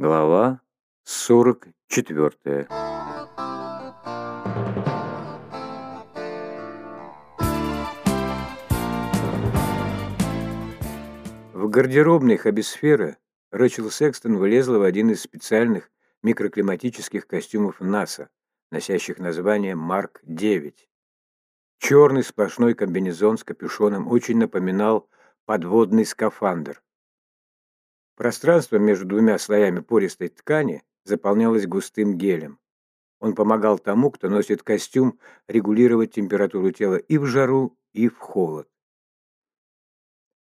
Глава 44 В гардеробной Хабисфера Рэчел Секстон вылезла в один из специальных микроклиматических костюмов НАСА, носящих название Марк-9. Черный сплошной комбинезон с капюшоном очень напоминал подводный скафандр. Пространство между двумя слоями пористой ткани заполнялось густым гелем. Он помогал тому, кто носит костюм, регулировать температуру тела и в жару, и в холод.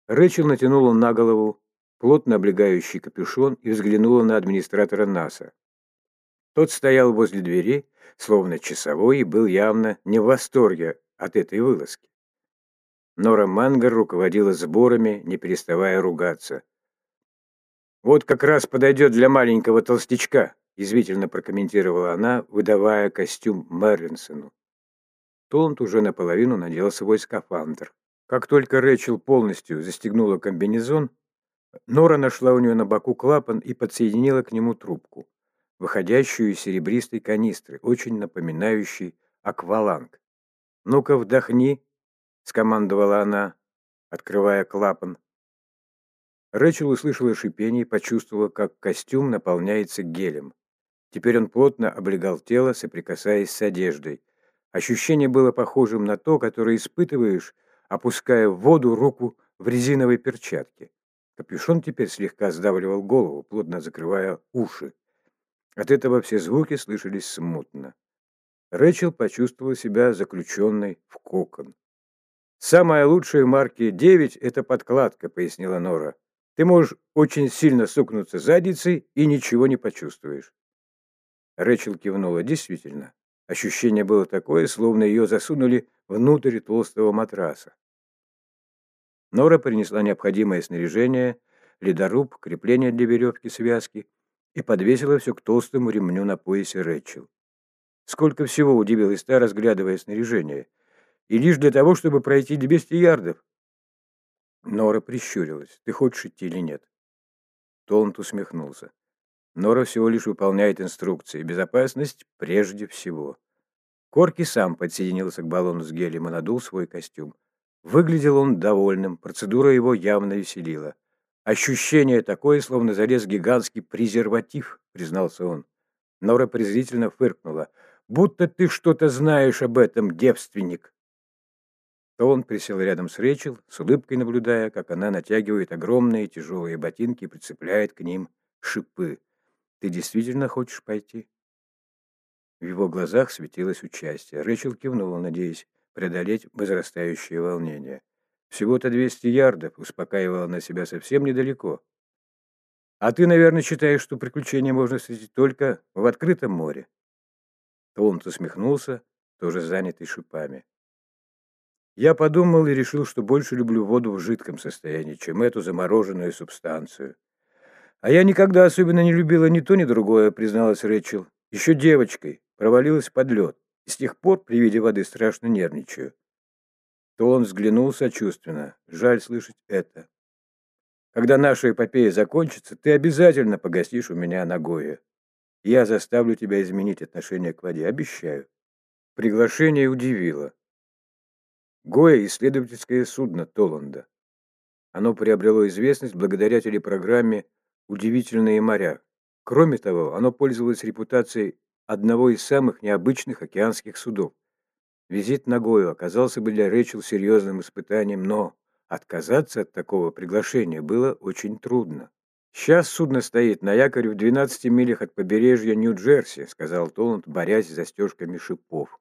Рэчел натянула на голову плотно облегающий капюшон и взглянула на администратора НАСА. Тот стоял возле двери, словно часовой, и был явно не в восторге от этой вылазки. Нора Мангар руководила сборами, не переставая ругаться. «Вот как раз подойдет для маленького толстячка», — язвительно прокомментировала она, выдавая костюм Мерлинсону. Толанд уже наполовину надел свой скафандр. Как только Рэчел полностью застегнула комбинезон, Нора нашла у нее на боку клапан и подсоединила к нему трубку, выходящую из серебристой канистры, очень напоминающей акваланг. «Ну-ка, вдохни», — скомандовала она, открывая клапан. Рэчел услышала шипение и почувствовала, как костюм наполняется гелем. Теперь он плотно облегал тело, соприкасаясь с одеждой. Ощущение было похожим на то, которое испытываешь, опуская в воду руку в резиновой перчатке. Капюшон теперь слегка сдавливал голову, плотно закрывая уши. От этого все звуки слышались смутно. Рэчел почувствовала себя заключенной в кокон. «Самая лучшая в марке 9 – это подкладка», – пояснила Нора. Ты можешь очень сильно сукнуться задницей и ничего не почувствуешь. Рэчел кивнула. Действительно, ощущение было такое, словно ее засунули внутрь толстого матраса. Нора принесла необходимое снаряжение, ледоруб, крепление для веревки, связки и подвесила все к толстому ремню на поясе Рэчел. Сколько всего удивилась та, разглядывая снаряжение. И лишь для того, чтобы пройти 200 ярдов. Нора прищурилась. «Ты хочешь идти или нет?» Толланд усмехнулся. Нора всего лишь выполняет инструкции. Безопасность прежде всего. Корки сам подсоединился к баллону с гелем и надул свой костюм. Выглядел он довольным, процедура его явно веселила. «Ощущение такое, словно залез гигантский презерватив», — признался он. Нора презрительно фыркнула. «Будто ты что-то знаешь об этом, девственник!» Он присел рядом с Рэчел, с улыбкой наблюдая, как она натягивает огромные тяжелые ботинки и прицепляет к ним шипы. «Ты действительно хочешь пойти?» В его глазах светилось участие. Рэчел кивнула, надеясь преодолеть возрастающее волнение. «Всего-то 200 ярдов», — успокаивала на себя совсем недалеко. «А ты, наверное, считаешь, что приключения можно встретить только в открытом море?» Толмт усмехнулся, тоже занятый шипами. Я подумал и решил, что больше люблю воду в жидком состоянии, чем эту замороженную субстанцию. А я никогда особенно не любила ни то, ни другое, призналась Рэчел. Еще девочкой провалилась под лед. И с тех пор при виде воды страшно нервничаю. То он взглянул сочувственно. Жаль слышать это. Когда наша эпопея закончится, ты обязательно погостишь у меня на Гое. Я заставлю тебя изменить отношение к воде, обещаю. Приглашение удивило. Гоя – исследовательское судно Толланда. Оно приобрело известность благодаря телепрограмме «Удивительные моря». Кроме того, оно пользовалось репутацией одного из самых необычных океанских судов. Визит на Гою оказался бы для Рэчел серьезным испытанием, но отказаться от такого приглашения было очень трудно. «Сейчас судно стоит на якоре в 12 милях от побережья Нью-Джерси», сказал Толланд, борясь с застежками шипов.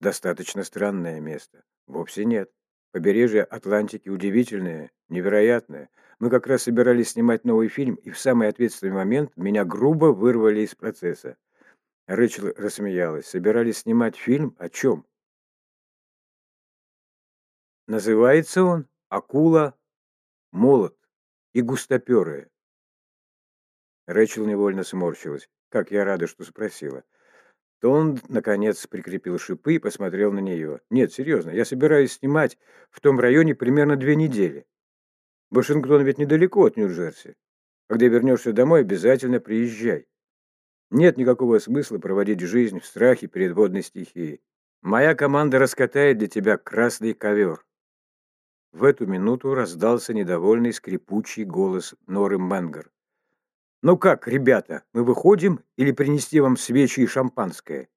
«Достаточно странное место. Вовсе нет. Побережье Атлантики удивительное, невероятное. Мы как раз собирались снимать новый фильм, и в самый ответственный момент меня грубо вырвали из процесса. Рэчел рассмеялась. Собирались снимать фильм? О чем? Называется он «Акула, молот и густоперая». Рэчел невольно сморщилась. Как я рада, что спросила. То он, наконец, прикрепил шипы и посмотрел на нее. «Нет, серьезно, я собираюсь снимать в том районе примерно две недели. Вашингтон ведь недалеко от Нью-Джерси. Когда вернешься домой, обязательно приезжай. Нет никакого смысла проводить жизнь в страхе перед водной стихией. Моя команда раскатает для тебя красный ковер». В эту минуту раздался недовольный скрипучий голос Норы Менгер. «Ну как, ребята, мы выходим или принести вам свечи и шампанское?»